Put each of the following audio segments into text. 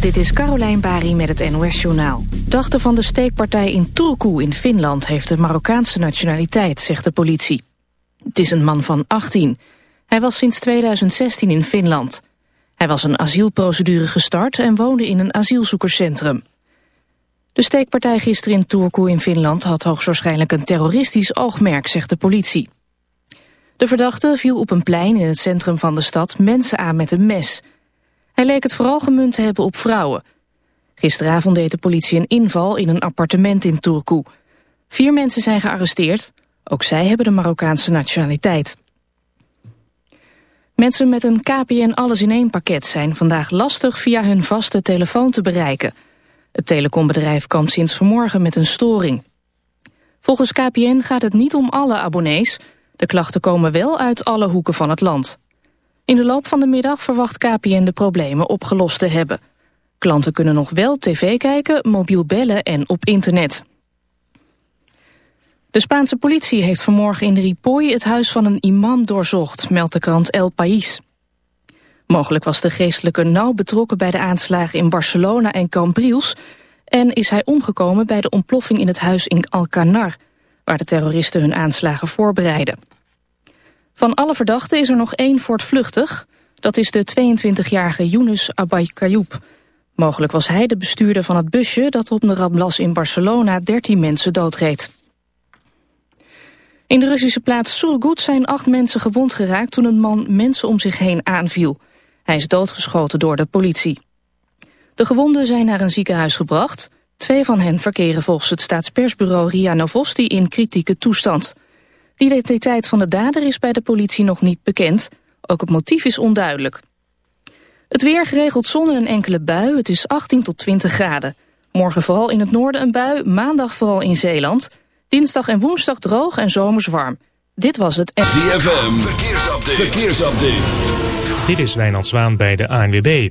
Dit is Carolijn Bari met het NOS-journaal. Dachte van de steekpartij in Turku in Finland heeft de Marokkaanse nationaliteit, zegt de politie. Het is een man van 18. Hij was sinds 2016 in Finland. Hij was een asielprocedure gestart en woonde in een asielzoekerscentrum. De steekpartij gisteren in Turku in Finland had hoogstwaarschijnlijk een terroristisch oogmerk, zegt de politie. De verdachte viel op een plein in het centrum van de stad mensen aan met een mes. Hij leek het vooral gemunt te hebben op vrouwen. Gisteravond deed de politie een inval in een appartement in Turku. Vier mensen zijn gearresteerd. Ook zij hebben de Marokkaanse nationaliteit. Mensen met een KPN alles-in-één pakket zijn vandaag lastig via hun vaste telefoon te bereiken. Het telecombedrijf kwam sinds vanmorgen met een storing. Volgens KPN gaat het niet om alle abonnees. De klachten komen wel uit alle hoeken van het land. In de loop van de middag verwacht KPN de problemen opgelost te hebben. Klanten kunnen nog wel tv kijken, mobiel bellen en op internet. De Spaanse politie heeft vanmorgen in Ripoll het huis van een imam doorzocht, meldt de krant El País. Mogelijk was de geestelijke nauw betrokken bij de aanslagen in Barcelona en Cambrils... en is hij omgekomen bij de ontploffing in het huis in Alcanar... waar de terroristen hun aanslagen voorbereiden. Van alle verdachten is er nog één voortvluchtig. Dat is de 22-jarige Yunus Abayayoub. Mogelijk was hij de bestuurder van het busje dat op de Ramblas in Barcelona 13 mensen doodreed. In de Russische plaats Surgut zijn acht mensen gewond geraakt toen een man mensen om zich heen aanviel. Hij is doodgeschoten door de politie. De gewonden zijn naar een ziekenhuis gebracht. Twee van hen verkeren volgens het staatspersbureau RIA Novosti in kritieke toestand. De identiteit van de dader is bij de politie nog niet bekend. Ook het motief is onduidelijk. Het weer geregeld zon en een enkele bui. Het is 18 tot 20 graden. Morgen vooral in het noorden een bui, maandag vooral in Zeeland. Dinsdag en woensdag droog en zomers warm. Dit was het... ZFM, verkeersupdate. verkeersupdate. Dit is Wijnand Zwaan bij de ANWB.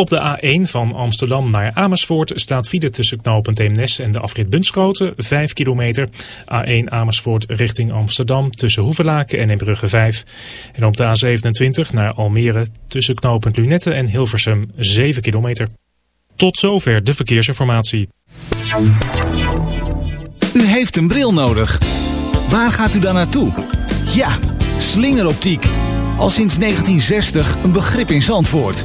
Op de A1 van Amsterdam naar Amersfoort staat file tussen knooppunt Eemnes en de afrit Bunschoten, 5 kilometer. A1 Amersfoort richting Amsterdam tussen Hoevelaken en Inbrugge 5. En op de A27 naar Almere tussen knooppunt Lunette en Hilversum 7 kilometer. Tot zover de verkeersinformatie. U heeft een bril nodig. Waar gaat u dan naartoe? Ja, slingeroptiek. Al sinds 1960 een begrip in Zandvoort.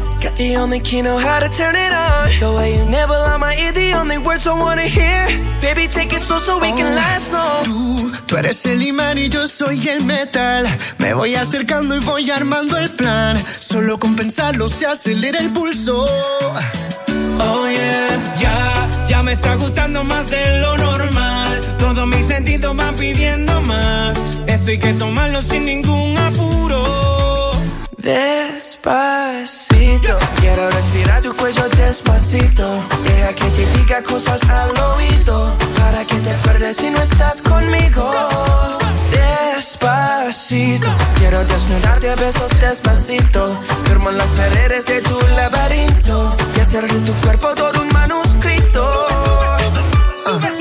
Got the only key, know how to turn it on. The way you never on my ear, the only words I wanna hear. Baby, take it slow so we can last long. Tú, tú eres el imán y yo soy el metal. Me voy acercando y voy armando el plan. Solo con pensarlo se acelera el pulso. Oh yeah, ya, ya me está gustando más de lo normal. Todos mis sentidos van pidiendo más. Esto hay que tomarlo sin ningún. Despacito, quiero respirar tu cuello despacito. Deja que te diga cosas al oído. Para que te acuerdes si no estás conmigo. Despacito, quiero desnudarte a besos despacito. Firmo en las paredes de tu laberinto. Y hacer de tu cuerpo todo un manuscrito. Quiero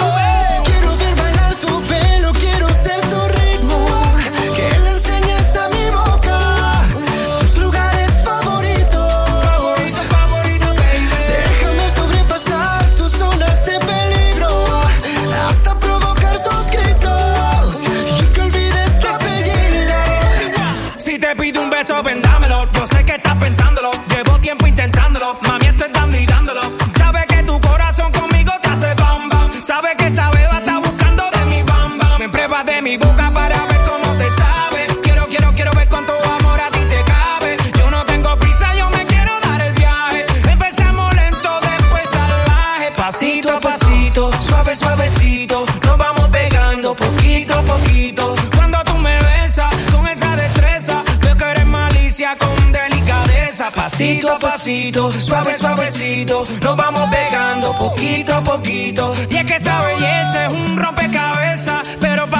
poquito a poquito. Cuando tú me besas con esa destreza, veo que eres malicia con delicadeza. Pasito a pasito, suave, suavecito. Nos vamos pegando poquito a poquito. Y es que esa belleza es un rompecabezas. Pero para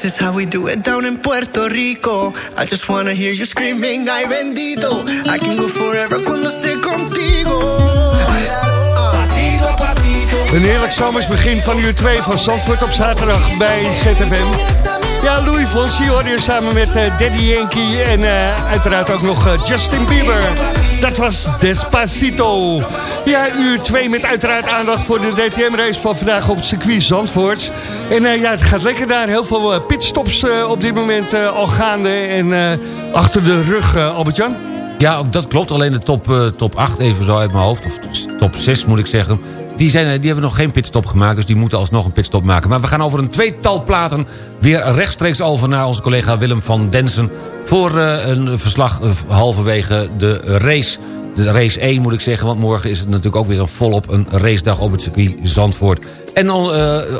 This is how we do it down in Puerto Rico. I just wanna hear you screaming, ay bendito. I can go forever cuando esté contigo. Een heerlijk zomers begin van uur 2 van Zandvoort op zaterdag bij ZFM. Ja, Louis Fonsi hoorde je samen met eh, Daddy Yankee en eh, uiteraard ook nog eh, Justin Bieber. Dat was Despacito. Ja, uur 2 met uiteraard aandacht voor de DTM-race van vandaag op circuit Zandvoort. En ja, het gaat lekker daar. Heel veel pitstops op dit moment al gaande en achter de rug, Albert-Jan. Ja, dat klopt. Alleen de top, top 8 even zo uit mijn hoofd. Of top 6 moet ik zeggen. Die, zijn, eh, die hebben nog geen pitstop gemaakt. Dus die moeten alsnog een pitstop maken. Maar we gaan over een tweetal platen weer rechtstreeks over naar onze collega Willem van Densen. Voor eh, een verslag eh, halverwege de race. De race 1 moet ik zeggen, want morgen is het natuurlijk ook weer een volop een racedag op het circuit Zandvoort. En dan, eh,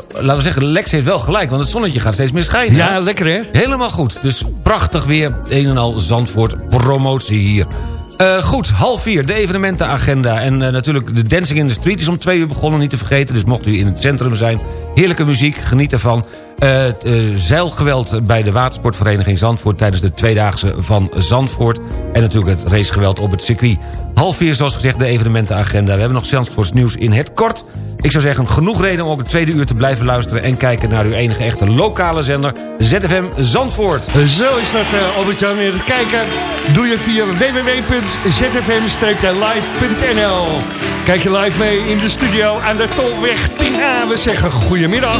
laten we zeggen, Lex heeft wel gelijk, want het zonnetje gaat steeds meer schijnen. Ja, lekker hè? Helemaal goed. Dus prachtig weer, een en al Zandvoort promotie hier. Eh, goed, half vier, de evenementenagenda. En eh, natuurlijk de Dancing in the Street is om twee uur begonnen, niet te vergeten. Dus mocht u in het centrum zijn, heerlijke muziek, geniet ervan. Eh, het, eh, zeilgeweld bij de watersportvereniging Zandvoort... tijdens de tweedaagse van Zandvoort. En natuurlijk het racegeweld op het circuit. Half vier, zoals gezegd, de evenementenagenda. We hebben nog Zandvoorts nieuws in het kort. Ik zou zeggen, genoeg reden om ook het tweede uur te blijven luisteren... en kijken naar uw enige echte lokale zender, ZFM Zandvoort. Zo is dat, uh, Albert-Jan. Weer kijken doe je via www.zfm-live.nl. Kijk je live mee in de studio aan de Tolweg 10A. We zeggen goedemiddag.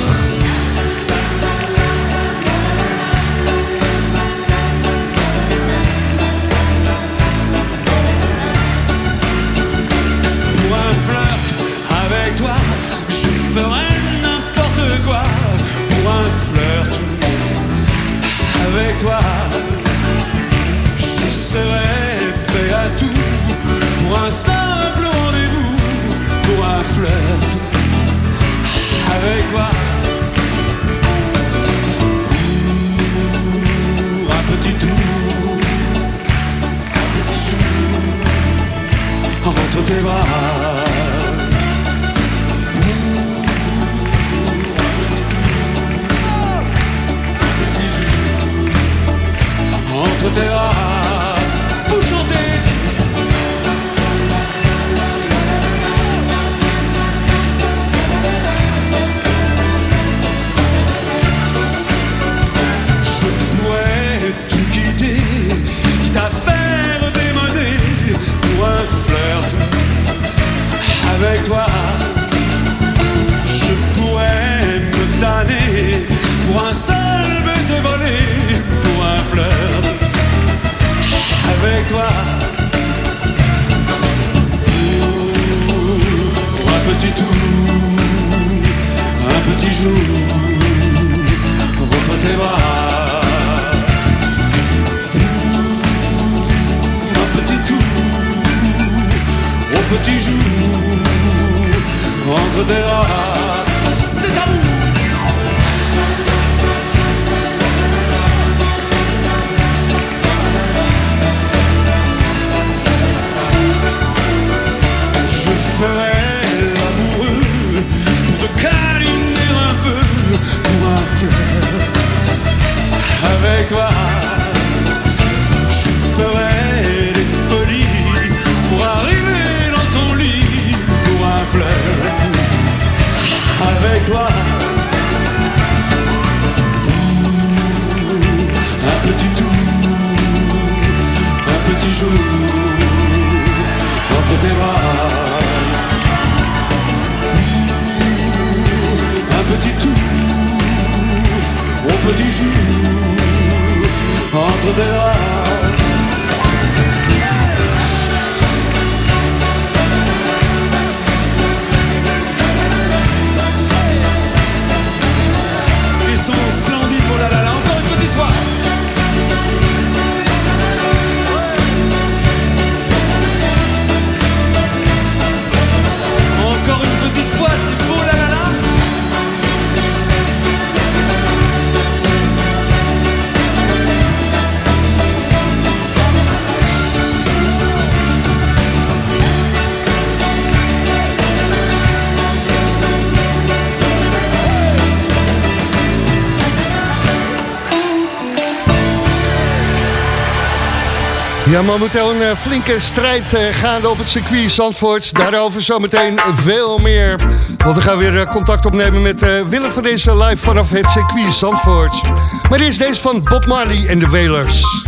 Un petit tour, un petit jour entre tes bras. Un petit tour, un petit jour entre tes bras. Ja, momenteel een eh, flinke strijd eh, gaande op het circuit Zandvoort. Daarover zometeen veel meer. Want we gaan weer eh, contact opnemen met Willem van deze live vanaf het circuit Zandvoort. Maar dit is deze van Bob Marley en de Welers.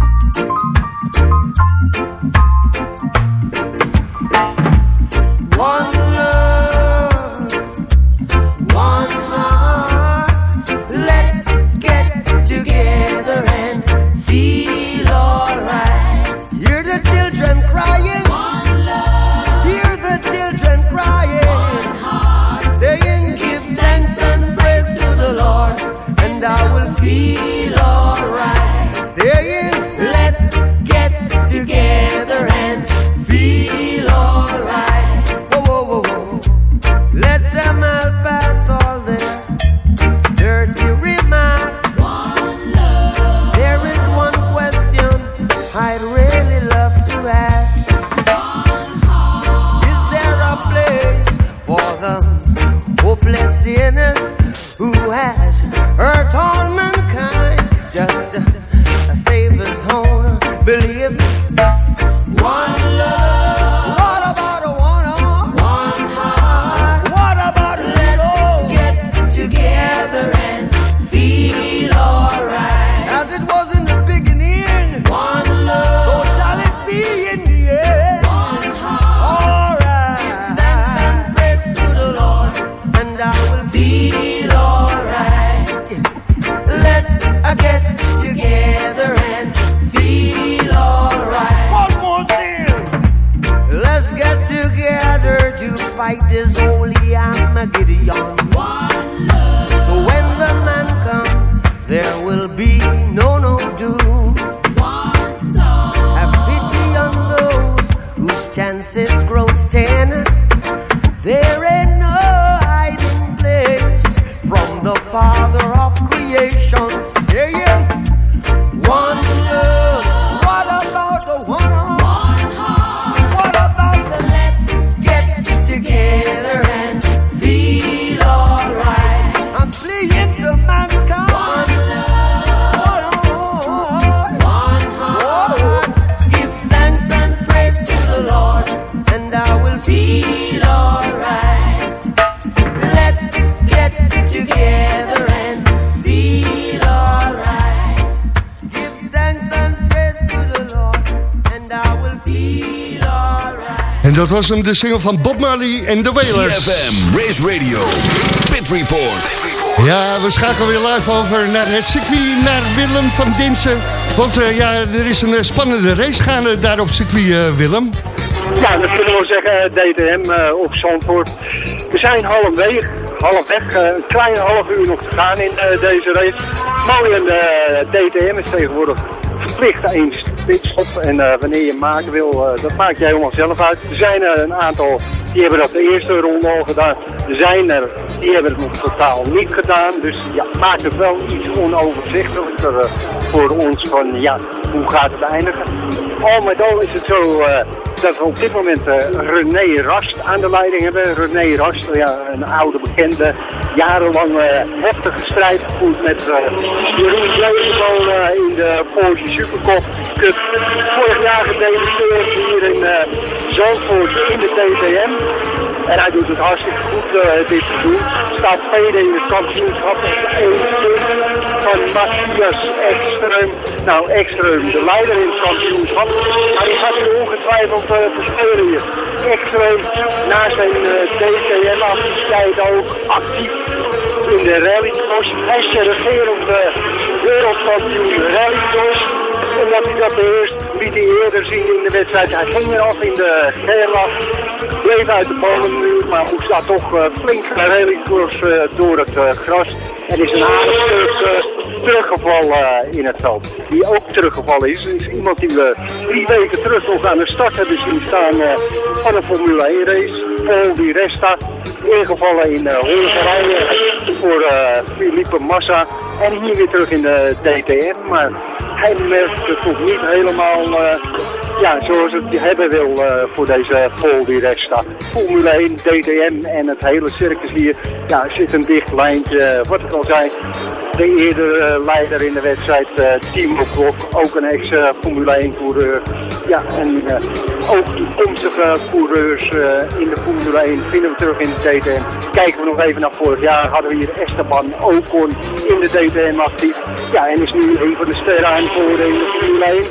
Was hem, de single van Bob Marley en de Wailers. CFM, Race Radio, Pit Report. Ja, we schakelen weer live over naar het circuit, naar Willem van Dinsen. Want uh, ja, er is een uh, spannende race gaande daar op circuit, uh, Willem. Ja, dat kunnen we zeggen, DTM op Zandvoort. We zijn halfweg, halfweg een kleine half uur nog te gaan in deze race. Mooi en DTM is tegenwoordig verplicht één pitstop. En uh, wanneer je maken wil, uh, dat maak je helemaal zelf uit. Er zijn er een aantal die hebben dat de eerste ronde al gedaan. Er zijn er die hebben het nog totaal niet gedaan. Dus ja, maakt het wel iets onoverzichtelijker voor ons van ja, hoe gaat het eindigen. Al met al is het zo dat we op dit moment uh, René Rast aan de leiding hebben. René Rast, ja, een oude bekende, jarenlang heftige strijd gevoerd met uh, Jeroen Jeugenboom in de Porsche Supercup. Cup. Vorig jaar gedebuteerd hier in Zandvoort in de TTM. En hij doet het hartstikke goed dit seizoen. Staat tweede in het kampioenschap. Eén van Matthias Ekström. Nou, Ekström, de leider in het kampioenschap. Maar die gaat ongetwijfeld uh, verspelen hier. Ekström, na zijn uh, DTM-activiteit ook actief in de rallycross. Hij is de regerende wereldkampioen rallycross. Omdat hij dat beheerst, liet hij eerder zien in de wedstrijd. Hij ging eraf in de Gerlach, bleef uit de bovenmuur, maar moest daar toch uh, flink rallycross uh, door het uh, gras. En is een aardig stuk teruggevallen in het veld. Die ook teruggevallen is, is iemand die we drie weken terug nog aan de start hebben zien staan van een Formule 1 race. Paul Di Resta, ingevallen in Hongarije voor Felipe Massa. En hier weer terug in de DTM, maar hij merkt het nog niet helemaal uh, ja, zoals het hebben wil uh, voor deze Paul die. Formule 1, DTM en het hele circus hier ja, zit een dicht lijntje. Wat ik al zei, de eerdere leider in de wedstrijd, Timo Klok, ook een ex-Formule 1 coureur. Ja, en ook toekomstige coureurs in de Formule 1 vinden we terug in de DTM. Kijken we nog even naar vorig jaar, hadden we hier Esteban Ocon in de DTM actief. Ja, en is nu een van de sterren voor in de Formule 1.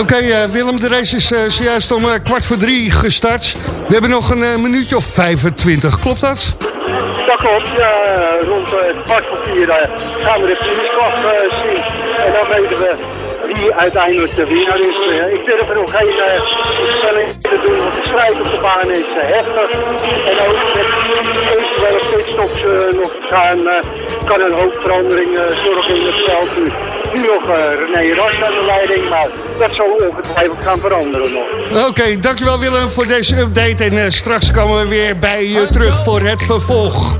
Oké uh, Willem, de race is uh, zojuist om uh, kwart voor drie gestart. We hebben nog een minuutje of 25, klopt dat? Dat klopt, rond kwart voor vier gaan we de finishklap zien. En dan weten we wie uiteindelijk de winnaar is. ik durf er nog geen stelling te doen, want de strijd op de baan is heftig. En ook met eventuele pitstops nog gaan, kan een hoop verandering zorgen in het veld. Nu, nu nog René Rast aan de leiding, maar dat zal ongetwijfeld gaan veranderen nog. Oké, okay, dankjewel Willem voor deze update. En uh, straks komen we weer bij je terug voor het vervolg.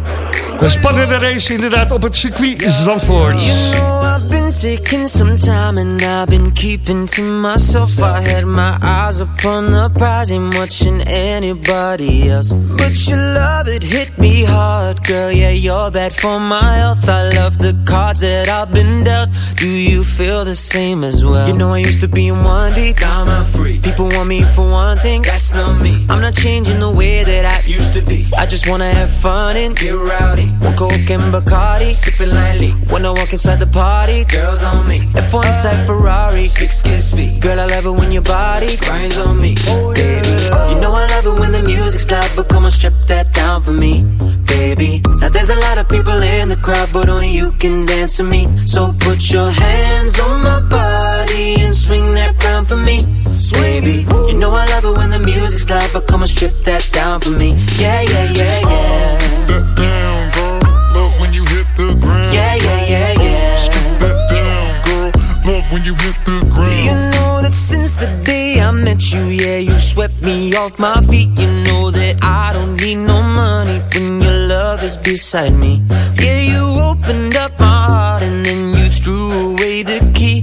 Een spannende race inderdaad op het circuit Zandvoort. You know I've been taking some time and I've been keeping to myself. I had my eyes upon the prize, ain't watching anybody else. But your love, it hit me hard, girl. Yeah, you're bad for my health. I love the cards that I've been dealt. Do you feel the same as well? You know I used to be in one deep, I'm a free. People want me for one thing, that's not me. I'm not changing the way that I used to be. I just wanna have fun and get rowdy. One coke and Bacardi, sipping lightly. When I walk inside the party, girls on me. F1 type Ferrari, six kiss speed. Girl, I love it when your body grinds on me, oh, baby. You know I love it when the music's loud, but come on, strip that down for me, baby. Now there's a lot of people in the crowd, but only you can dance to me. So put your hands on my body and swing that crown for me, baby. You know I love it when the music's loud, but come on, strip that down for me. Yeah, yeah, yeah, yeah. That down, girl. Love when you hit the ground. Yeah, yeah, yeah, yeah. Strip that down, girl. Love when you hit the ground. You know that since the day met you, yeah, you swept me off my feet. You know that I don't need no money when your love is beside me. Yeah, you opened up my heart and then you threw away the key.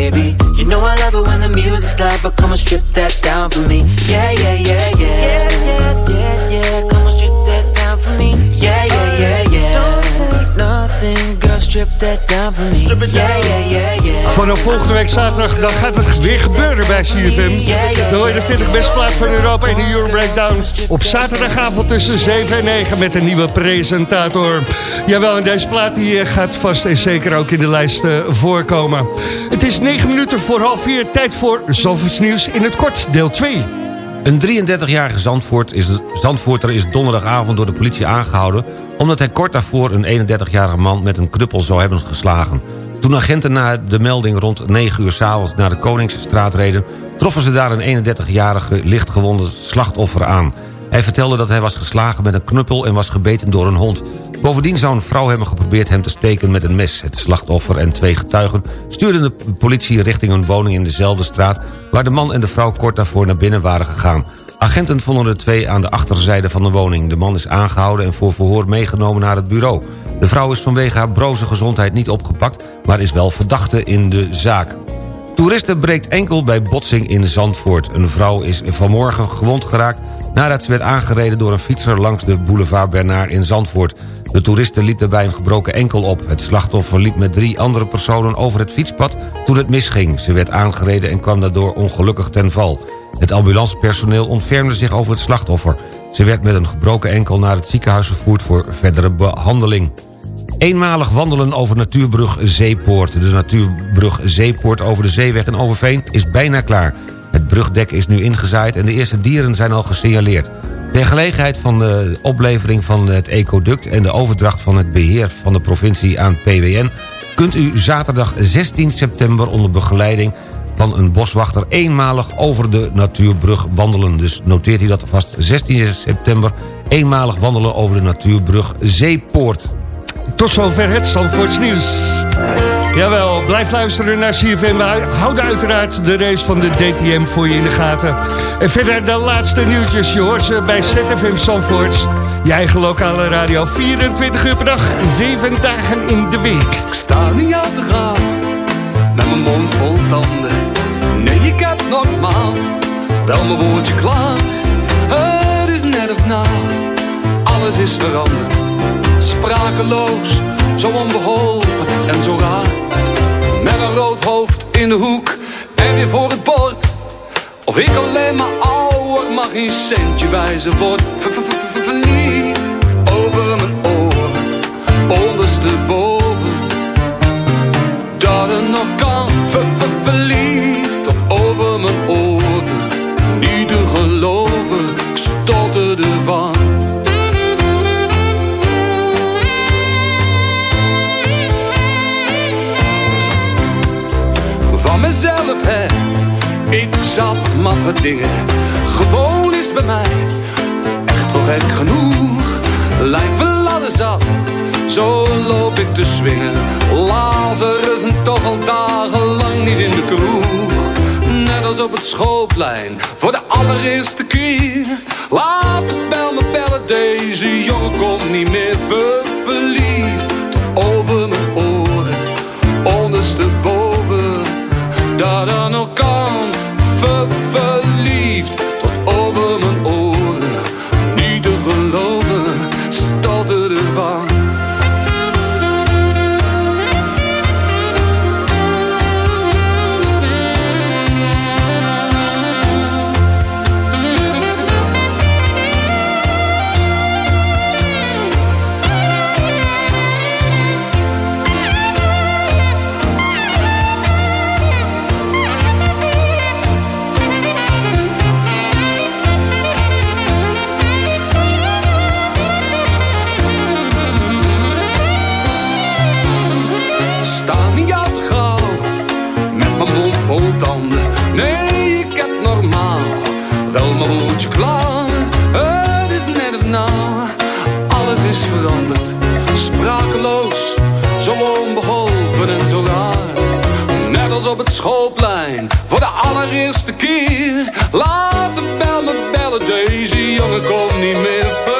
baby. You know I love it when the music's loud, but come and strip that down for me. Yeah, yeah, yeah, yeah. Yeah, yeah, yeah, yeah. Come and strip that down for me. Yeah, yeah, yeah, yeah. Don't say nothing, girl, strip that down for me. Strip it down. Yeah, yeah, yeah, yeah. Vanaf volgende week zaterdag dan gaat het weer gebeuren bij CFM. Dan hoor je de 40 beste plaat van Europa in de Euro Breakdown. Op zaterdagavond tussen 7 en 9 met een nieuwe presentator. Jawel, en deze plaat die eh, gaat vast en zeker ook in de lijst eh, voorkomen. Het is 9 minuten voor half 4. Tijd voor Zalvoorts nieuws in het kort, deel 2. Een 33-jarige Zandvoort is, Zandvoorter is donderdagavond door de politie aangehouden... omdat hij kort daarvoor een 31-jarige man met een knuppel zou hebben geslagen. Toen agenten na de melding rond 9 uur s'avonds naar de Koningsstraat reden... troffen ze daar een 31-jarige lichtgewonde slachtoffer aan. Hij vertelde dat hij was geslagen met een knuppel en was gebeten door een hond. Bovendien zou een vrouw hebben geprobeerd hem te steken met een mes. Het slachtoffer en twee getuigen stuurden de politie richting een woning in dezelfde straat... waar de man en de vrouw kort daarvoor naar binnen waren gegaan. Agenten vonden de twee aan de achterzijde van de woning. De man is aangehouden en voor verhoor meegenomen naar het bureau. De vrouw is vanwege haar broze gezondheid niet opgepakt... maar is wel verdachte in de zaak. Toeristen breekt enkel bij botsing in Zandvoort. Een vrouw is vanmorgen gewond geraakt nadat ze werd aangereden door een fietser langs de boulevard Bernard in Zandvoort. De toeriste liep daarbij een gebroken enkel op. Het slachtoffer liep met drie andere personen over het fietspad toen het misging. Ze werd aangereden en kwam daardoor ongelukkig ten val. Het ambulancepersoneel ontfermde zich over het slachtoffer. Ze werd met een gebroken enkel naar het ziekenhuis vervoerd voor verdere behandeling. Eenmalig wandelen over natuurbrug Zeepoort. De natuurbrug Zeepoort over de zeeweg in Overveen is bijna klaar. Het brugdek is nu ingezaaid en de eerste dieren zijn al gesignaleerd. Ter gelegenheid van de oplevering van het ecoduct... en de overdracht van het beheer van de provincie aan PWN... kunt u zaterdag 16 september onder begeleiding van een boswachter... eenmalig over de natuurbrug wandelen. Dus noteert u dat vast 16 september... eenmalig wandelen over de natuurbrug Zeepoort. Tot zover het Zandvoorts nieuws. Jawel, blijf luisteren naar CFM. We houden uiteraard de race van de DTM voor je in de gaten. En verder de laatste nieuwtjes. Je hoort ze bij ZFM Zandvoorts. Je eigen lokale radio. 24 uur per dag, 7 dagen in de week. Ik sta niet aan te gaan, met mijn mond vol tanden. Nee, ik heb normaal, wel mijn woordje klaar. Het is net of na, alles is veranderd. Sprakeloos, zo onbeholpen en zo raar. Met een rood hoofd in de hoek en weer voor het bord. Of ik alleen maar ouder mag geen centje wijzen word. Ver- ver- ver- ver- Verliefd over mijn oren, ondersteboven. Dat het nog kan, ver- ver- verliefd over mijn oren. Ik zat maffe dingen, gewoon is bij mij. Echt wel gek genoeg, lijkt wel ladder zat. Zo loop ik te swingen, Lazarus en toch al dagenlang niet in de kroeg. Net als op het schoolplein, voor de allereerste keer. Laat de bel me bellen, deze jongen komt niet meer ver verliefd. Over mijn oren, ondersteboven dat er nog kan. Deze jongen komt niet meer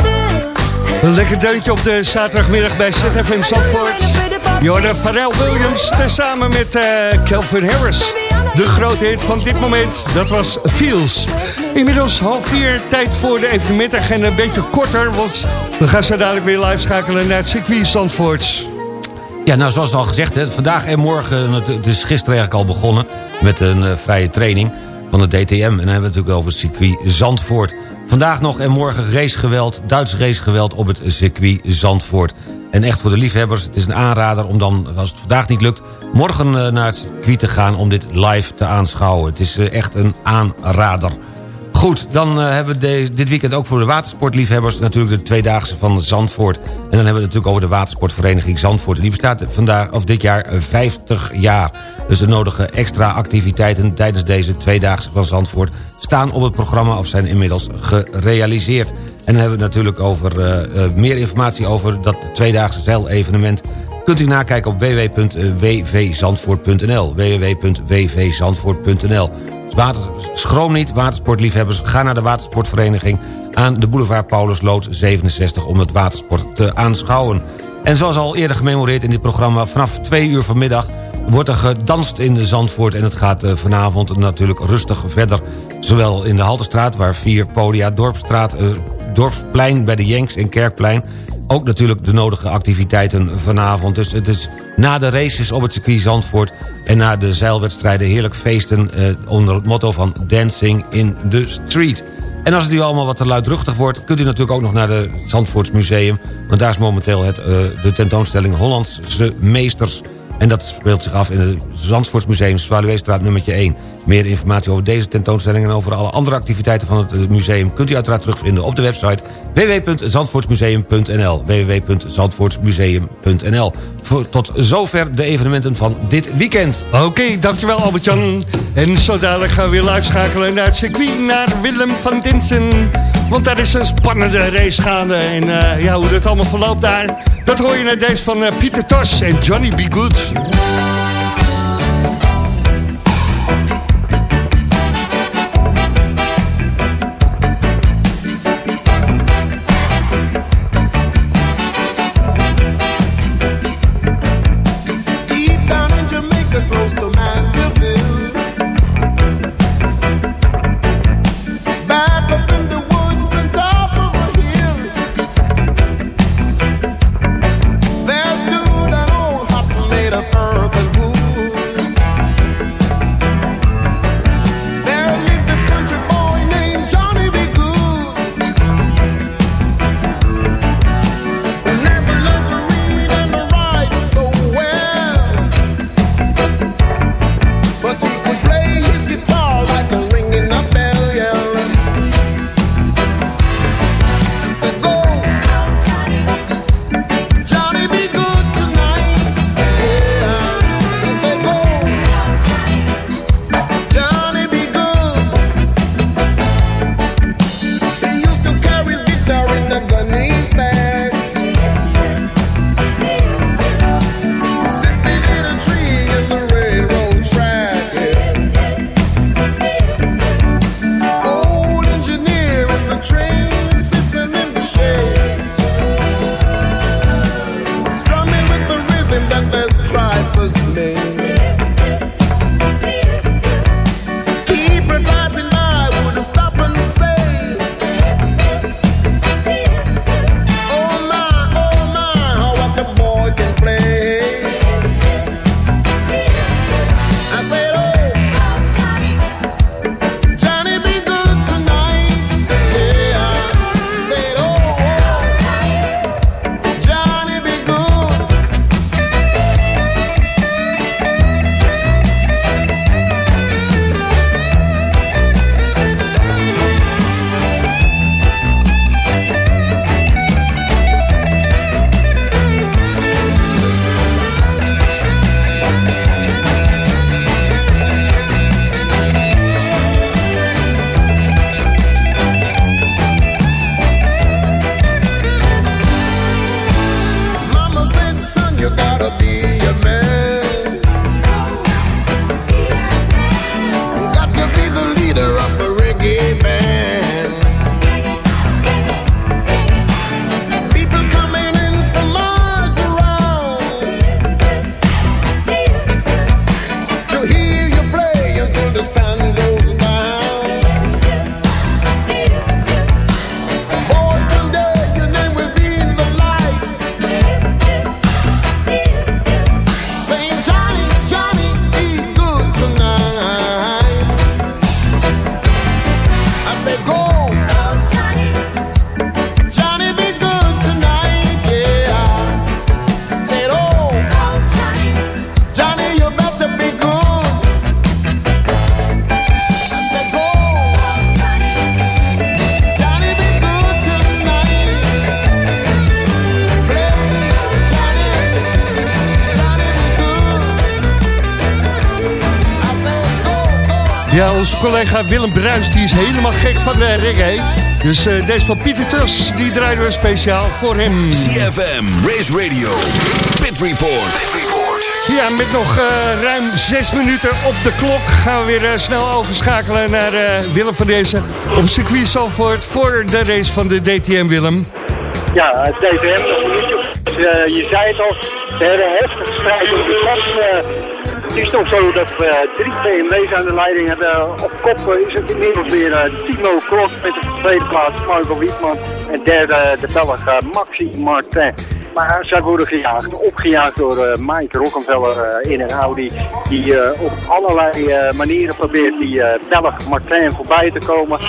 Een lekker deuntje op de zaterdagmiddag bij ZFM Zandvoort. Jordan Pharrell Williams tezamen met Calvin Harris. De grote hit van dit moment, dat was Feels. Inmiddels half vier, tijd voor de evenementagenda. Een beetje korter, want we gaan zo dadelijk weer live schakelen naar het circuit Zandvoort. Ja, nou zoals al gezegd, hè, vandaag en morgen, het is gisteren eigenlijk al begonnen met een eh, vrije training. Van de DTM. En dan hebben we het natuurlijk over het circuit Zandvoort. Vandaag nog en morgen racegeweld, Duits racegeweld op het circuit Zandvoort. En echt voor de liefhebbers, het is een aanrader om dan, als het vandaag niet lukt... morgen eh, naar het circuit te gaan om dit live te aanschouwen. Het is eh, echt een aanrader. Goed, dan uh, hebben we dit weekend ook voor de watersportliefhebbers... natuurlijk de Tweedaagse van Zandvoort. En dan hebben we natuurlijk over de watersportvereniging Zandvoort. Die bestaat vandaag, of dit jaar 50 jaar. Dus de nodige extra activiteiten tijdens deze Tweedaagse van Zandvoort... staan op het programma of zijn inmiddels gerealiseerd. En dan hebben we natuurlijk over uh, meer informatie over dat Tweedaagse zeilevenement kunt u nakijken op www.wvzandvoort.nl www.wvzandvoort.nl Water, schroom niet, watersportliefhebbers. Ga naar de watersportvereniging aan de boulevard Paulusloot 67... om het watersport te aanschouwen. En zoals al eerder gememoreerd in dit programma... vanaf 2 uur vanmiddag wordt er gedanst in de Zandvoort... en het gaat uh, vanavond natuurlijk rustig verder. Zowel in de Haltestraat, waar vier podia... Dorpstraat, uh, Dorpsplein bij de Jenks en Kerkplein... ook natuurlijk de nodige activiteiten vanavond. Dus het is na de races op het circuit Zandvoort... en na de zeilwedstrijden heerlijk feesten... Eh, onder het motto van Dancing in the Street. En als het u allemaal wat te luidruchtig wordt... kunt u natuurlijk ook nog naar het Zandvoorts Museum... want daar is momenteel het, uh, de tentoonstelling Hollandse Meesters... En dat speelt zich af in het Zandvoortsmuseum Zwaluweestraat nummertje 1. Meer informatie over deze tentoonstelling en over alle andere activiteiten van het museum... kunt u uiteraard terugvinden op de website www.zandvoortsmuseum.nl www.zandvoortsmuseum.nl Tot zover de evenementen van dit weekend. Oké, dankjewel Albert-Jan. En zo dadelijk gaan we weer live schakelen naar het circuit... naar Willem van Dinsen. Want daar is een spannende race gaande. En uh, ja, hoe dat allemaal verloopt daar... dat hoor je naar deze van uh, Pieter Tos en Johnny B. Good. Willem Bruis die is helemaal gek van de reggae. Dus eh, deze van Pieter Tus, die draaien we speciaal voor hem. CFM, Race Radio, Pit Report. Ja, met nog eh, ruim zes minuten op de klok gaan we weer eh, snel overschakelen naar eh, Willem van deze op circuit Zalvoort voor de race van de DTM, Willem. Ja, het DTM. Dus, je zei het al, we hebben een heftige strijd om de klas. het is toch zo dat we drie BMW's aan de leiding hebben. Op kop eh, is het inmiddels weer eh, Timo Klok met de tweede plaats Marco Wietman. En derde de Belg eh, Maxi Martin. Maar zij worden gejaagd, opgejaagd door eh, Mike Rockenfeller eh, in een Audi. Die eh, op allerlei eh, manieren probeert die eh, Belg Martin voorbij te komen.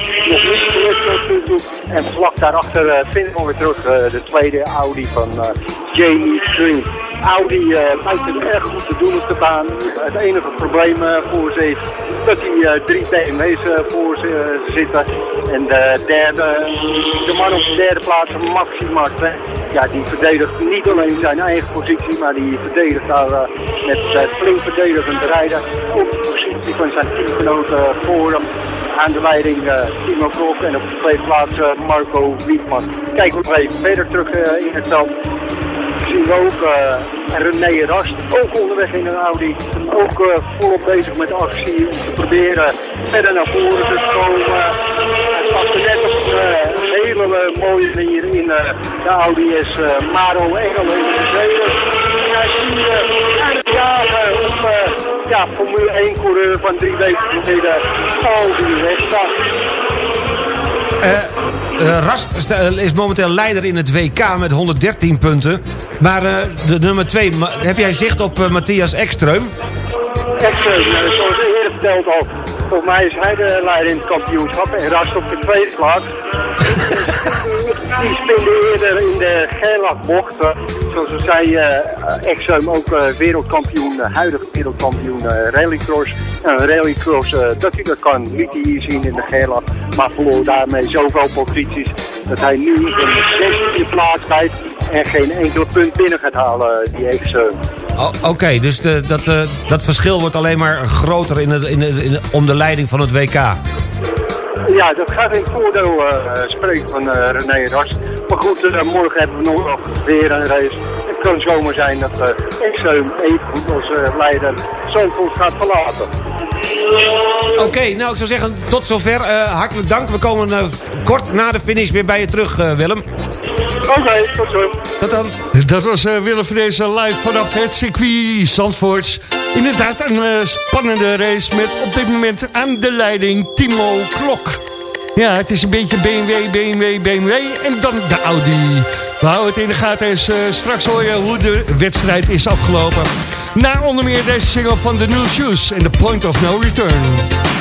En vlak daarachter eh, vinden we weer terug eh, de tweede Audi van eh, Jamie Green. Audi eh, lijkt het erg goed te doen op de baan. Het enige probleem eh, voor ze is dat hij eh, drie BMW's voor ze zitten. En de derde, de man op de derde plaats, Maxi Martin, ja, die verdedigt niet alleen zijn eigen positie, maar die verdedigt daar met uh, flink verdedigend rijden. Ook de positie van zijn teamgenoten voor hem. Aan de leiding Timo Klok en op de tweede plaats Marco Wietman. Kijken we even verder terug in het veld zien we ook eh, René Rast, ook onderweg in een Audi. Ook eh, volop bezig met actie om te proberen verder naar voren te komen. Hij stapte net op een eh, hele eh, mooie manier in eh, de Audi S. eh, Maro Engel in de Mercedes. Hij het jagen op eh, ja, Formule 1 coureur van drie weken geleden. Al die wegstaat. Eh, eh, Rast sta- is momenteel leider in het WK met 113 punten. Maar eh, de nummer 2, heb jij zicht op eh, Matthias Ekström? Eh, zoals eerder verteld al, volgens mij is hij de leider in het kampioenschap en Rast op de tweede plaats. Die speelde eerder in de Gerlachbocht, eh, zoals zei, eh Exum ook eh, wereldkampioen, eh, huidig wereldkampioen eh, rallycross. En rallycross, dat hij dat kan, liet hij hier zien in de Gerlach, maar verloor daarmee zoveel posities dat hij nu in de 16e plaats rijdt en geen enkele punt binnen gaat halen, die Exum. Oké, dus de, dat, dat verschil wordt alleen maar groter in in de, in de- om de leiding van het WK. Ja, dat gaat in het voordeel eh, spreken van eh, René Ras. Maar goed, eh, morgen hebben we nog weer een race. Het kan zomaar zijn dat uh, Exeum even goed als eh, leider Zandvoort gaat verlaten. Oké, nou ik zou zeggen tot zover. Eh, hartelijk dank. We komen eh, kort na de finish weer bij je terug, eh, Willem. Oké, tot zo. Tot dan. Dat was eh, Willem van deze live vanaf het circuit Zandvoorts. Inderdaad een eh, spannende race met op dit moment aan de leiding Timo Klok. Ja, het is een beetje BMW, BMW, BMW en dan de Audi. We houden het in de gaten en eh, straks hoor je hoe de wedstrijd is afgelopen. Na onder meer deze single van The New Shoes en The Point of No Return.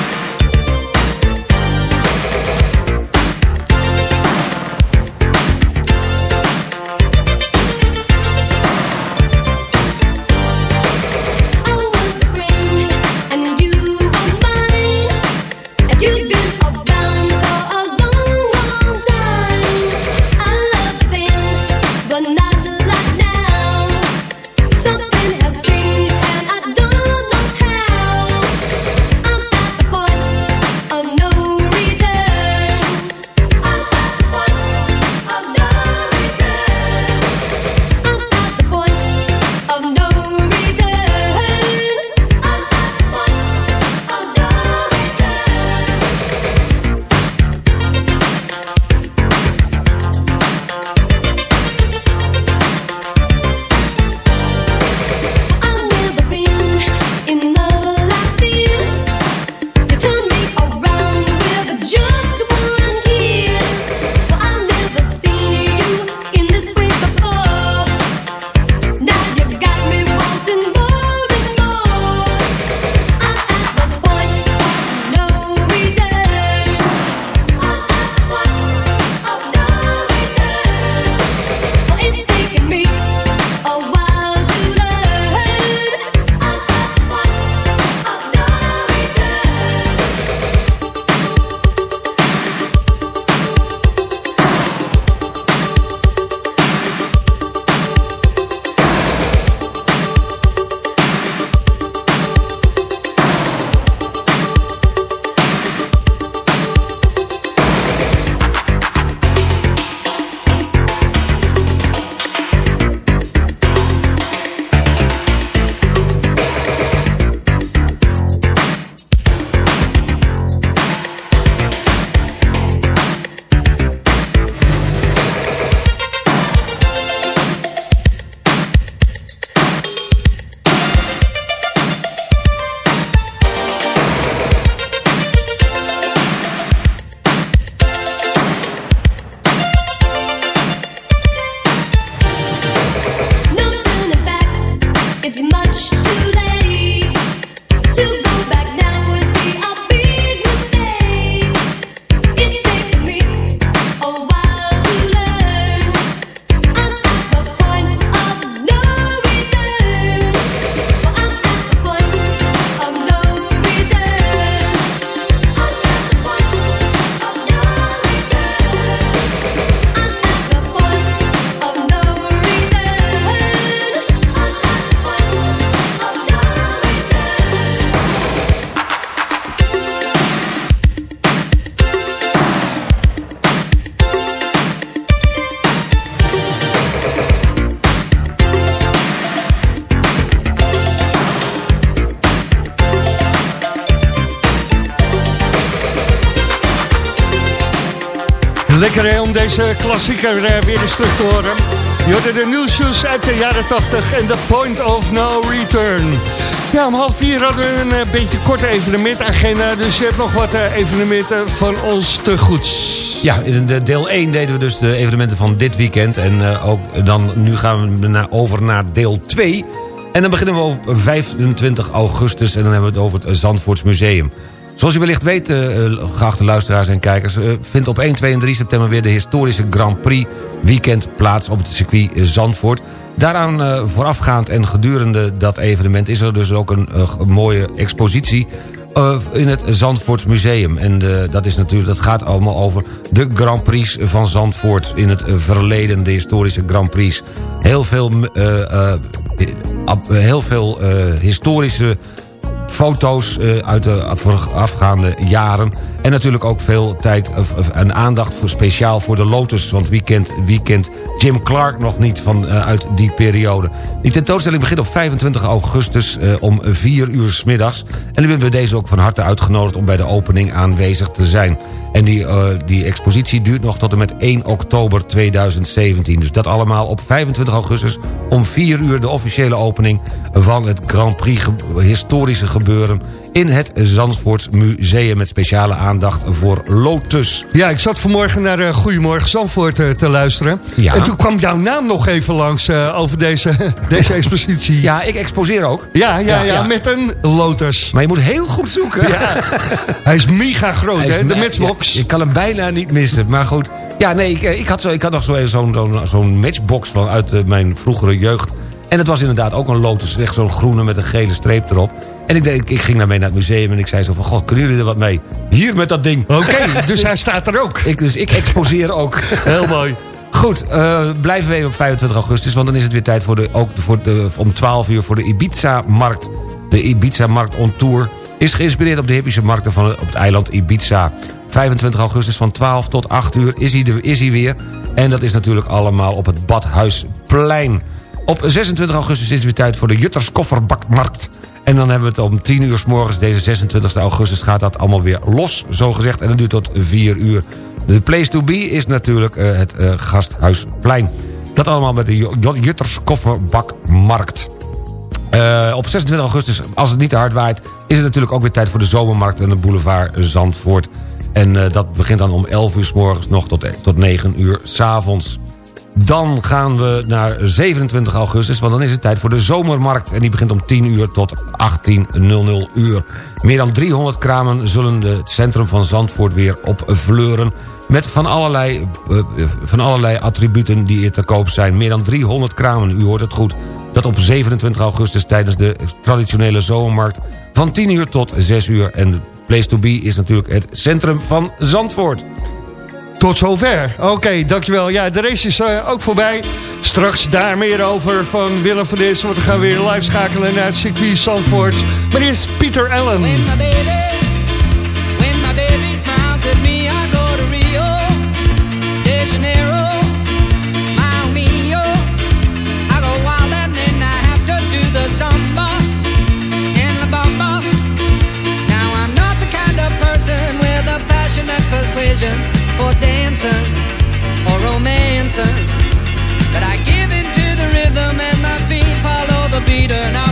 Om deze klassieker eh, weer eens terug te horen. Je hoorde de nieuwshoes uit de jaren 80 en The Point of No Return. Ja, om half vier hadden we een eh, beetje korte evenementagenda. Dus je hebt nog wat eh, evenementen van ons te goeds. Ja, in de deel 1 deden we dus de evenementen van dit weekend. En ook dan, nu gaan we over naar deel 2. En dan beginnen we op 25 augustus. En dan hebben we het over het Zandvoorts Museum. Zoals u wellicht weet, eh, eh, geachte luisteraars en kijkers... eh, vindt op 1, 2 en 3 september weer de historische Grand Prix weekend plaats op het circuit Zandvoort. Daaraan voorafgaand en gedurende dat evenement is er dus ook een, mooie expositie in het Zandvoorts Museum. En dat, is natuurlijk, dat gaat allemaal over de Grand Prix van Zandvoort... in het verleden, de historische Grand Prix. Heel veel, heel veel historische foto's eh, uit de voorafgaande jaren. En natuurlijk ook veel tijd en aandacht voor, speciaal voor de Lotus. Want wie kent, Jim Clark nog niet van, eh, uit die periode. Die tentoonstelling begint op 25 augustus eh, om 4 uur s middags. En u bent bij deze ook van harte uitgenodigd om bij de opening aanwezig te zijn. En die, eh, die expositie duurt nog tot en met 1 oktober 2017. Dus dat allemaal op 25 augustus om 4 uur de officiële opening van het Grand Prix historische gebeuren in het Zandvoorts Museum met speciale aandacht voor Lotus. Ja, ik zat vanmorgen naar uh, Goedemorgen Zandvoort eh, te luisteren. Ja. En toen kwam jouw naam nog even langs eh, over deze, deze expositie. Ja, ik exposeer ook. Ja, ja, ja, Ja, ja. met een Lotus. Maar je moet heel goed zoeken. Ja. Hij is mega groot, Hij hè? De matchbox. ik kan hem bijna niet missen, maar goed. Ja, nee, ik, eh, ik, had, zo, ik had nog zo- zo'n zo'n zo'n matchbox van uit eh, mijn vroegere jeugd. En het was inderdaad ook een Lotus, echt zo'n groene met een gele streep erop. En ik, denk, ik ging daarmee naar het museum en ik zei zo van... God, kunnen jullie er wat mee? Hier met dat ding. Oké, dus hij staat er ook. Ik, dus ik exposeer ook. Heel mooi. Goed, eh, blijven we even op 25 augustus... want dan is het weer tijd voor de, ook voor de, om 12 uur voor de Ibiza-markt. De Ibiza-markt on tour is geïnspireerd op de hippische markten van, op het eiland Ibiza. 25 augustus van 12 tot 8 uur is hij, er- is hij weer. En dat is natuurlijk allemaal op het Badhuisplein. Op 26 augustus is het weer tijd voor de Jutters Kofferbakmarkt. En dan hebben we het om 10 uur s morgens, deze 26 augustus... gaat dat allemaal weer los, zo gezegd. En dat duurt tot 4 uur. De place to be is natuurlijk eh, het eh, Gasthuisplein. Dat allemaal met de Ju- Ju- Jutters Kofferbakmarkt. Eh, op 26 augustus, als het niet te hard waait... is het natuurlijk ook weer tijd voor de zomermarkt... en de boulevard Zandvoort. En dat begint dan om 11 uur s morgens nog tot, tot 9 uur s avonds. Dan gaan we naar 27 augustus, want dan is het tijd voor de zomermarkt. En die begint om 10 uur tot 18.00 uur. Meer dan 300 kramen zullen het centrum van Zandvoort weer opvleuren... met van allerlei, eh, van allerlei attributen die er te koop zijn. Meer dan 300 kramen, u hoort het goed. Dat op 27 augustus tijdens de traditionele zomermarkt... van 10 uur tot 6 uur. En de place to be is natuurlijk het centrum van Zandvoort. Tot zover. Oké, dankjewel. Ja, de race is eh, ook voorbij. Straks daar meer over van Willem van Dessen. Want we gaan weer live schakelen naar het circuit Zandvoort. Maar eerst Pieter Allen. Persuasion for dancing or romancing, but I give in to the rhythm and my feet follow the beating of my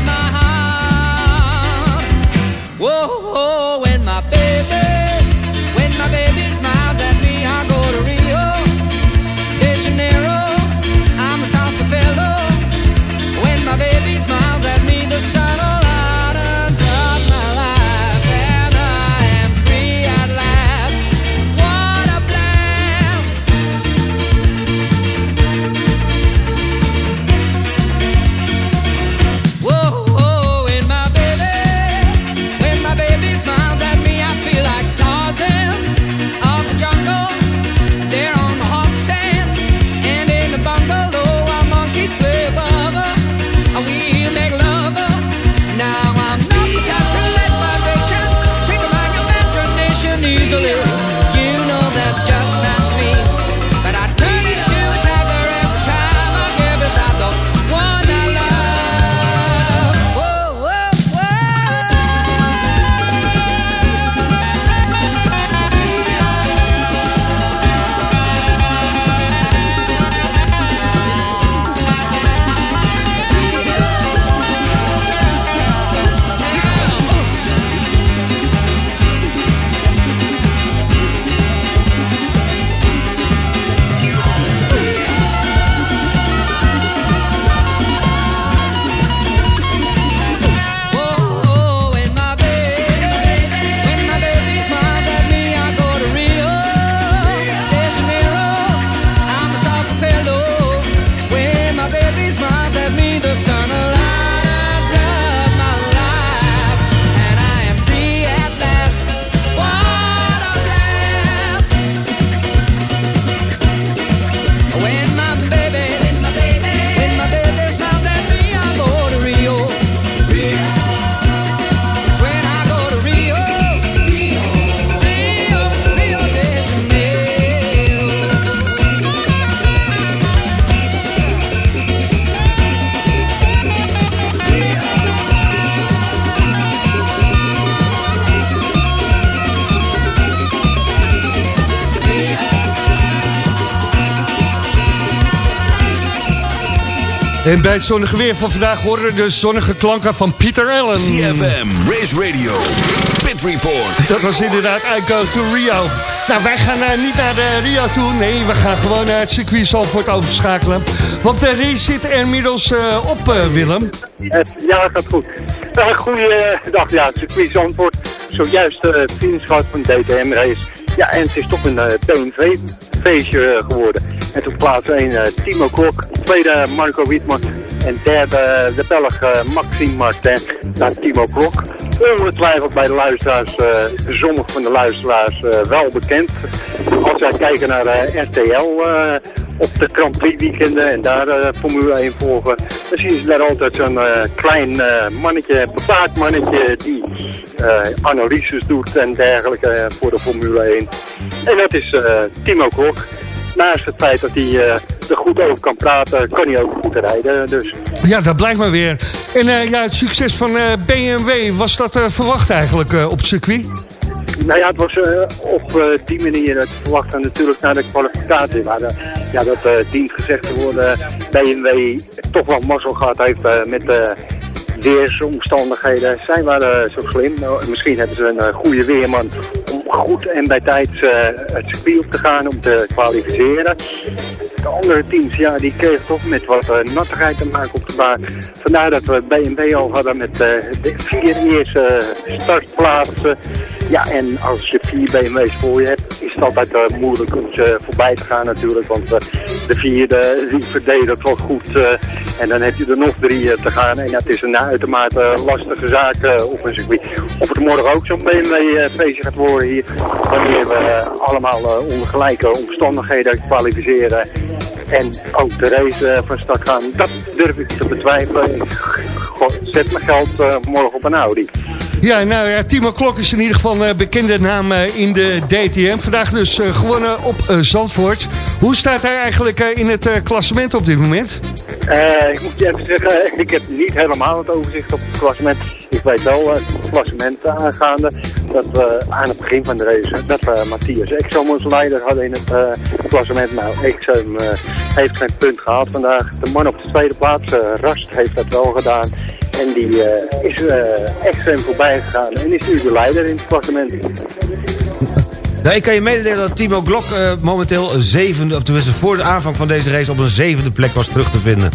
En bij het zonnige weer van vandaag horen de zonnige klanken van Pieter Allen. CFM, Race Radio, Pit Report. Dat was inderdaad I Go to Rio. Nou, wij gaan eh, niet naar de Rio toe. Nee, we gaan gewoon naar het circuit Zandvoort overschakelen. Want de race zit er inmiddels eh, op, eh, Willem. Het, ja, gaat goed. Uh, Goeiedag, ja, het circuit Zandvoort. Zojuist uh, het finish gehad van de DTM-race. Ja, en het is toch een uh, BMW-feestje geworden. En toen plaats 1 Timo Klok, tweede Marco Wietman en derde de Belg Maxime Martin naar Timo Klok. Ongetwijfeld bij de luisteraars, sommige van de luisteraars wel bekend. Als wij kijken naar RTL op de Grand Prix weekenden en daar uh, Formule 1 volgen. Dan zien ze daar altijd zo'n uh, klein uh, mannetje, bepaard mannetje die analyses doet en dergelijke voor de Formule 1. En dat is Timo Klok. Naast het feit dat hij er goed over kan praten, kan hij ook goed rijden. Dus. Ja, dat blijkt maar weer. En ja, het succes van BMW, was dat verwacht eigenlijk op het circuit? Nou ja, het was uh, op uh, die manier te verwachten natuurlijk naar de kwalificatie. Maar uh, ja, dat dient gezegd te worden. BMW toch wel mazzel gehad heeft met de weersomstandigheden. Zij waren zo slim. Nou, misschien hebben ze een goede weerman goed en bij tijd het circuit op te gaan om te kwalificeren. De andere teams, ja, die kregen toch met wat uh, nattigheid te maken op de baan. Vandaar dat we BMW al hadden met uh, de vier eerste startplaatsen. Ja, en als je vier BMW's voor je hebt, is het altijd uh, moeilijk om ze voorbij te gaan natuurlijk. Want de vierde, die verdedigt wel goed. en dan heb je er nog drie te gaan. En het is een uitermate lastige zaak op een circuit. Of het morgen ook zo'n BMW feestje gaat worden hier. Wanneer we allemaal onder gelijke omstandigheden kwalificeren. En ook de race van start gaan, dat durf ik te betwijfelen. Ik zet mijn geld morgen op een Audi. Ja, nou ja, Timo Klok is in ieder geval een bekende naam in de DTM. Vandaag dus uh, gewonnen op Zandvoort. Hoe staat hij eigenlijk in het klassement op dit moment? ik moet je even zeggen, ik heb niet helemaal het overzicht op het klassement. Ik weet wel het klassement aangaande dat we aan het begin van de race, dat we Matthias Exum als leider hadden in het klassement. Nou, Exum uh, heeft zijn punt gehad vandaag. De man op de tweede plaats, Rast, heeft dat wel gedaan. En die is Exum voorbij gegaan en is nu de leider in het klassement. Nou, ik kan je mededelen dat Timo Glock uh, momenteel zevende... of tenminste voor de aanvang van deze race op een zevende plek was terug te vinden.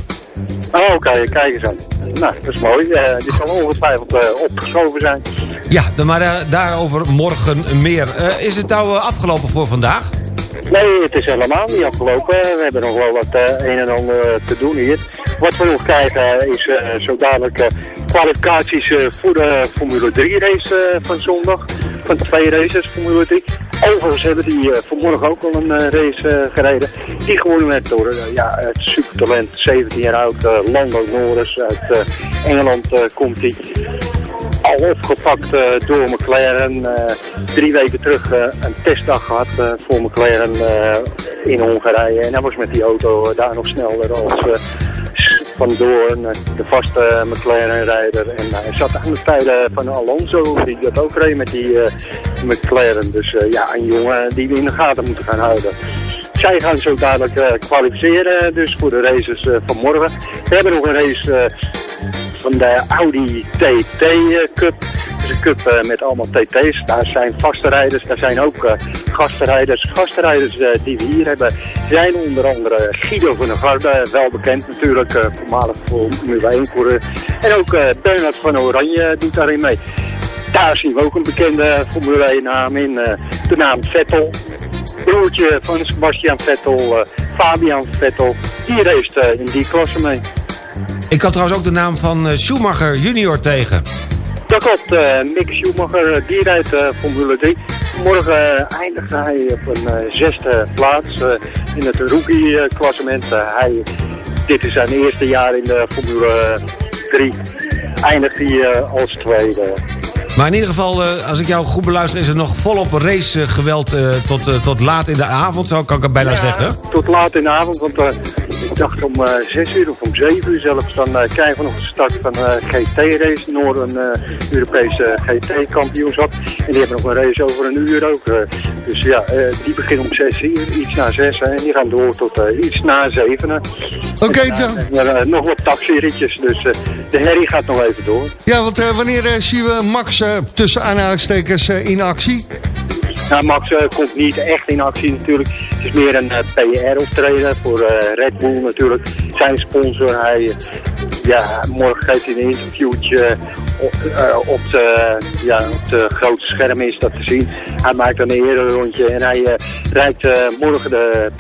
Oh, oké, okay, kijk eens aan. Nou, dat is mooi. Uh, dit zal ongetwijfeld uh, opgeschoven zijn. Ja, maar daarover morgen meer. is het nou afgelopen voor vandaag? Nee, het is helemaal niet afgelopen. We hebben nog wel wat een en ander te doen hier. Wat we nog krijgen is zo dadelijk kwalificaties voor de Formule 3 race van zondag. Van twee races Formule 3. Overigens hebben die uh, vanmorgen ook al een uh, race uh, gereden. Die gewonnen werd door ja, het supertalent, 17 jaar oud, Lando Norris. Uit Engeland komt hij. Opgepakt door McLaren. drie weken terug een testdag gehad voor McLaren in Hongarije. En hij was met die auto daar nog sneller als van Doorn, de vaste McLaren-rijder. En hij zat aan de tijden van Alonso, die dat ook reed met die McLaren. Dus ja, een jongen die we in de gaten moeten gaan houden. Zij gaan zo dadelijk kwalificeren dus voor de races van morgen. We hebben nog een race van de Audi TT Cup is een cup uh, met allemaal TT's. Daar zijn vaste rijders, daar zijn ook gastenrijders. Gastenrijders uh, die we hier hebben zijn onder andere Guido van der Garde, wel bekend natuurlijk, voormalig Formule 1 coureur. En ook Bernard van Oranje doet daarin mee. Daar zien we ook een bekende Formule 1 naam in, de naam Vettel. Broertje van Sebastian Vettel, Fabian Vettel, die race in die klasse mee. Ik had trouwens ook de naam van Schumacher junior tegen. Dat klopt, uh, Mick Schumacher, die rijdt Formule 3. Morgen eindigt hij op een zesde plaats in het rookie-klassement. hij, dit is zijn eerste jaar in de Formule 3. Eindigt hij als tweede. Maar in ieder geval, als ik jou goed beluister... is er nog volop racegeweld uh, tot, uh, tot laat in de avond, zou kan ik bijna ja, zeggen. tot laat in de avond, want ik dacht om eh 6 uur of om 7 uur zelfs, dan eh, krijgen we nog een start van eh GT-race. Noord een eh, Europese GT-kampioenschap. En die hebben nog een race over een uur ook. eh. dus ja, eh, die beginnen om 6 uur, iets na 6 en die gaan door tot eh, iets na 7. Oké, dan. Ja, eh, nog wat taxiritjes, dus eh, de herrie gaat nog even door. Ja, want eh, wanneer eh, zien we Max eh, tussen aanhalingstekens in actie? Nou, Max komt niet echt in actie natuurlijk. Het is meer een PR-optreden voor Red Bull natuurlijk. Zijn sponsor. Hij, ja, morgen geeft hij een interviewtje op, eh, op, de, ja, op de grote scherm is dat te zien. Hij maakt dan een eerder rondje en hij reikt eh, morgen de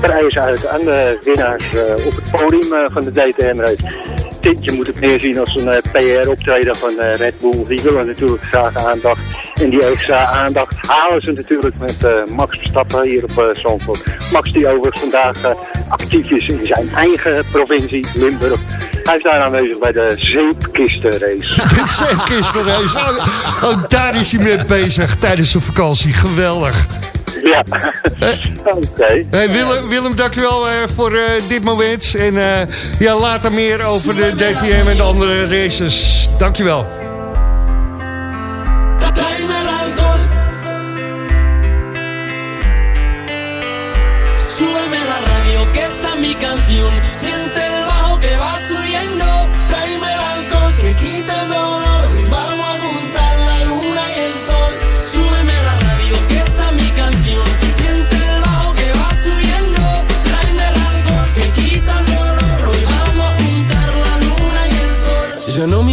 prijs uit aan de winnaars op het podium van de DTM-race. Dit moet het meer zien als een PR-optreden van eh, Red Bull. Die willen natuurlijk graag aandacht. En die extra aandacht halen ze natuurlijk met eh, Max Verstappen hier op Zandvoort. Max die overigens vandaag eh, actief is in zijn eigen provincie, Limburg. Hij is daar aanwezig bij de zeepkistenrace. De zeepkistenrace. Oh, oh, daar is hij mee bezig tijdens zijn vakantie. Geweldig. Ja, oké. Hey, Willem, Willem, dankjewel uh, voor uh, dit moment. En uh, ja, later meer over de DTM en de andere races. Dankjewel. Súbeme la radio, que esta es mi canción. Siente